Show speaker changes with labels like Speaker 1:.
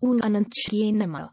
Speaker 1: unangenehmer